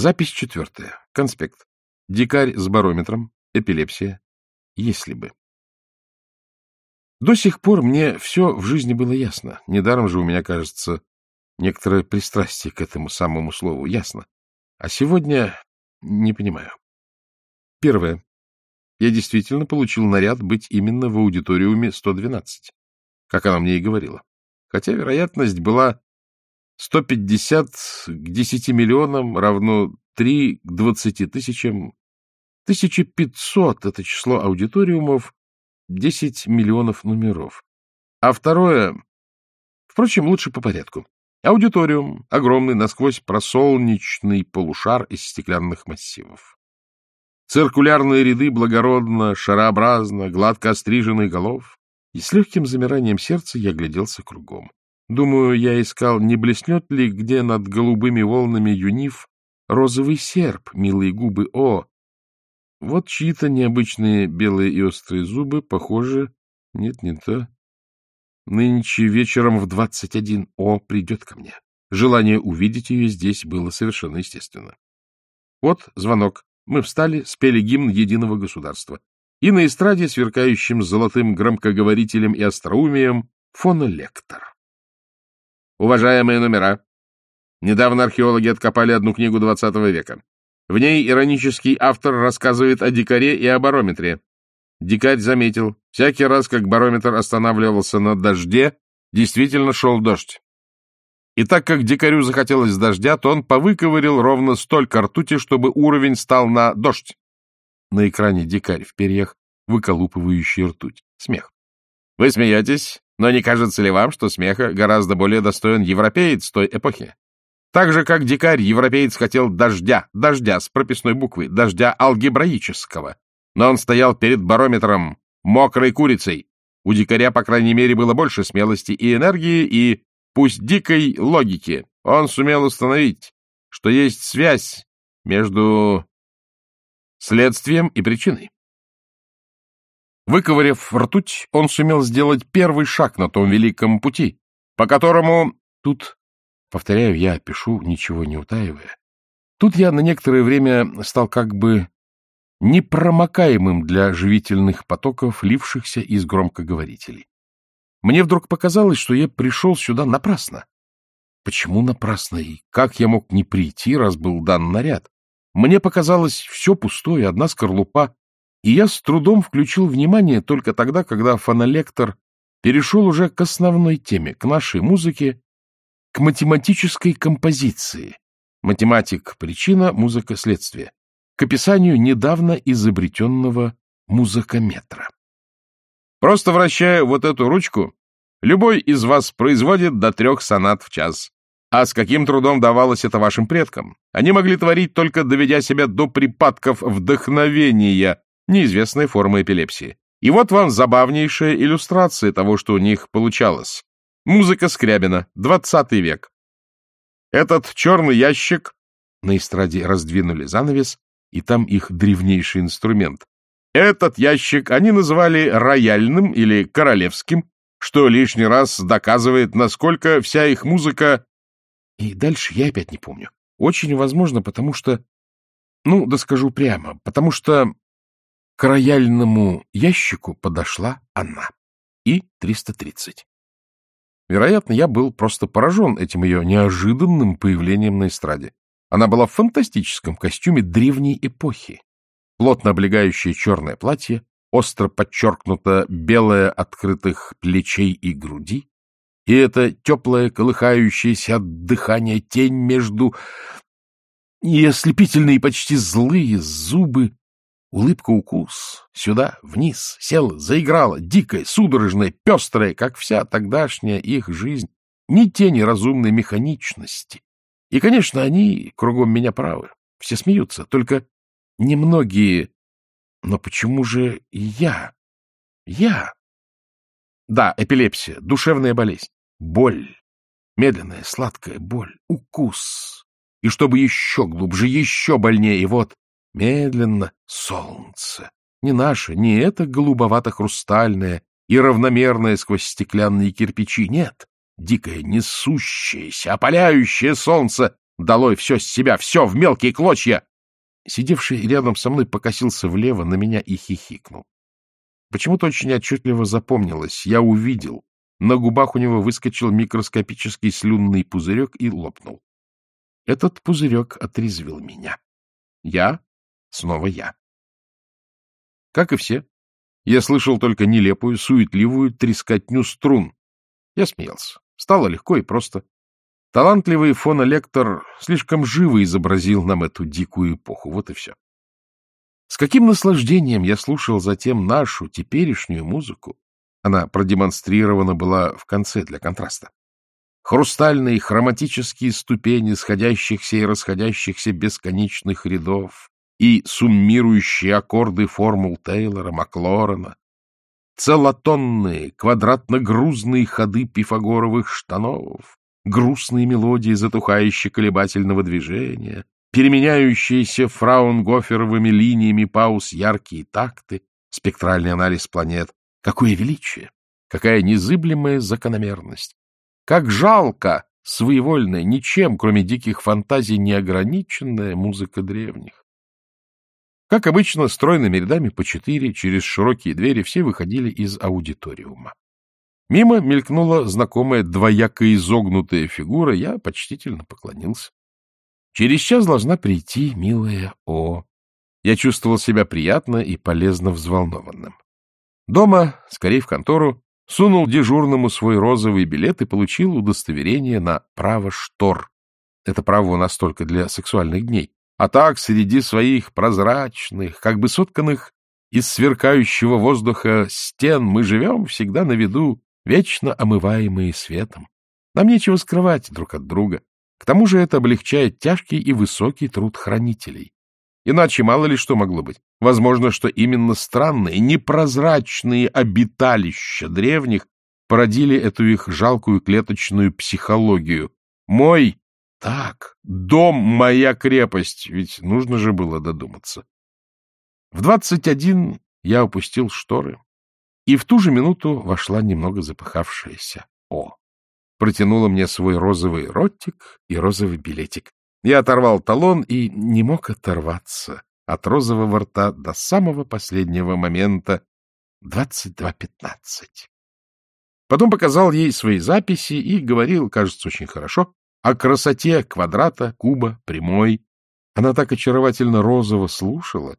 Запись четвертая. Конспект. Дикарь с барометром. Эпилепсия. Если бы. До сих пор мне все в жизни было ясно. Недаром же у меня, кажется, некоторое пристрастие к этому самому слову. Ясно. А сегодня не понимаю. Первое. Я действительно получил наряд быть именно в аудиториуме 112, как она мне и говорила. Хотя вероятность была 150 к 10 миллионам равно 3 к 20 тысячам. 1500 — это число аудиториумов, 10 миллионов номеров. А второе... Впрочем, лучше по порядку. Аудиториум — огромный, насквозь просолнечный полушар из стеклянных массивов. Циркулярные ряды благородно, шарообразно, гладко остриженных голов. И с легким замиранием сердца я гляделся кругом. Думаю, я искал, не блеснет ли где над голубыми волнами юниф розовый серп, милые губы, о! Вот чьи-то необычные белые и острые зубы, похоже... Нет, не то. Нынче вечером в двадцать один О придет ко мне. Желание увидеть ее здесь было совершенно естественно. Вот звонок. Мы встали, спели гимн единого государства. И на эстраде, сверкающим золотым громкоговорителем и остроумием, фонолектор. Уважаемые номера, недавно археологи откопали одну книгу XX века. В ней иронический автор рассказывает о дикаре и о барометре. Дикарь заметил, всякий раз, как барометр останавливался на дожде, действительно шел дождь. И так как дикарю захотелось дождя, то он повыковырил ровно столько ртути, чтобы уровень стал на дождь. На экране дикарь в перьях, выколупывающий ртуть. Смех. Вы смеетесь, но не кажется ли вам, что смеха гораздо более достоин европеец той эпохи? Так же, как дикарь, европеец хотел дождя, дождя с прописной буквы, дождя алгебраического. Но он стоял перед барометром, мокрой курицей. У дикаря, по крайней мере, было больше смелости и энергии, и, пусть дикой, логики. Он сумел установить, что есть связь между следствием и причиной. Выковыряв ртуть, он сумел сделать первый шаг на том великом пути, по которому... Тут, повторяю, я пишу, ничего не утаивая. Тут я на некоторое время стал как бы непромокаемым для живительных потоков, лившихся из громкоговорителей. Мне вдруг показалось, что я пришел сюда напрасно. Почему напрасно и как я мог не прийти, раз был дан наряд? Мне показалось все пустое, одна скорлупа и я с трудом включил внимание только тогда, когда фонолектор перешел уже к основной теме, к нашей музыке, к математической композиции. Математик — причина, музыка — следствие. К описанию недавно изобретенного музыкометра. Просто вращая вот эту ручку, любой из вас производит до трех сонат в час. А с каким трудом давалось это вашим предкам? Они могли творить, только доведя себя до припадков вдохновения, неизвестная форма эпилепсии. И вот вам забавнейшая иллюстрация того, что у них получалось. Музыка Скрябина, 20 век. Этот черный ящик... На эстраде раздвинули занавес, и там их древнейший инструмент. Этот ящик они называли рояльным или королевским, что лишний раз доказывает, насколько вся их музыка... И дальше я опять не помню. Очень возможно, потому что... Ну, да скажу прямо, потому что к рояльному ящику подошла она. И 330. Вероятно, я был просто поражен этим ее неожиданным появлением на эстраде. Она была в фантастическом костюме древней эпохи. Плотно облегающее черное платье, остро подчеркнуто белое открытых плечей и груди, и это теплая, колыхающаяся от дыхания тень между и ослепительные почти злые зубы Улыбка-укус. Сюда, вниз, села, заиграла, дикая, судорожная, пестрая, как вся тогдашняя их жизнь. Ни тени разумной механичности. И, конечно, они кругом меня правы. Все смеются, только немногие... Но почему же я? Я? Да, эпилепсия, душевная болезнь, боль, медленная, сладкая боль, укус. И чтобы еще глубже, еще больнее, и вот Медленно солнце. Не наше, не это голубовато-хрустальное и равномерное сквозь стеклянные кирпичи. Нет, дикое, несущееся, опаляющее солнце Долой все с себя, все в мелкие клочья! Сидевший рядом со мной покосился влево на меня и хихикнул. Почему-то очень отчетливо запомнилось. Я увидел. На губах у него выскочил микроскопический слюнный пузырек и лопнул. Этот пузырек отрезвил меня. Я снова я. Как и все, я слышал только нелепую, суетливую трескотню струн. Я смеялся. Стало легко и просто. Талантливый фонолектор слишком живо изобразил нам эту дикую эпоху. Вот и все. С каким наслаждением я слушал затем нашу теперешнюю музыку. Она продемонстрирована была в конце для контраста. Хрустальные хроматические ступени сходящихся и расходящихся бесконечных рядов и суммирующие аккорды формул Тейлора, Маклорена, целотонные квадратно-грузные ходы пифагоровых штанов, грустные мелодии затухающие колебательного движения, переменяющиеся фраунгоферовыми линиями пауз яркие такты, спектральный анализ планет. Какое величие! Какая незыблемая закономерность! Как жалко своевольная, ничем, кроме диких фантазий, неограниченная музыка древних! Как обычно, стройными рядами по четыре, через широкие двери, все выходили из аудиториума. Мимо мелькнула знакомая двояко изогнутая фигура, я почтительно поклонился. Через час должна прийти милая О. Я чувствовал себя приятно и полезно взволнованным. Дома, скорее в контору, сунул дежурному свой розовый билет и получил удостоверение на право штор. Это право у нас только для сексуальных дней. А так, среди своих прозрачных, как бы сотканных из сверкающего воздуха стен, мы живем всегда на виду вечно омываемые светом. Нам нечего скрывать друг от друга. К тому же это облегчает тяжкий и высокий труд хранителей. Иначе мало ли что могло быть. Возможно, что именно странные, непрозрачные обиталища древних породили эту их жалкую клеточную психологию. Мой, так, дом — моя крепость, ведь нужно же было додуматься. В двадцать один я опустил шторы, и в ту же минуту вошла немного запыхавшаяся О. Протянула мне свой розовый ротик и розовый билетик. Я оторвал талон и не мог оторваться от розового рта до самого последнего момента двадцать два пятнадцать. Потом показал ей свои записи и говорил, кажется, очень хорошо, о красоте квадрата, куба, прямой. Она так очаровательно розово слушала,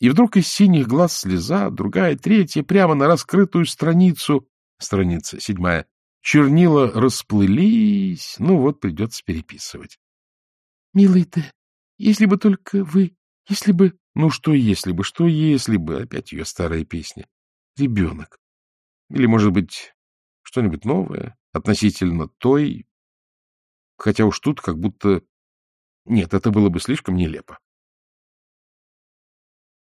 и вдруг из синих глаз слеза, другая, третья, прямо на раскрытую страницу, страница седьмая, чернила расплылись, ну вот придется переписывать. — Милый ты, если бы только вы, если бы... Ну что если бы, что если бы, опять ее старая песня. Ребенок. Или, может быть, что-нибудь новое относительно той, хотя уж тут как будто... Нет, это было бы слишком нелепо.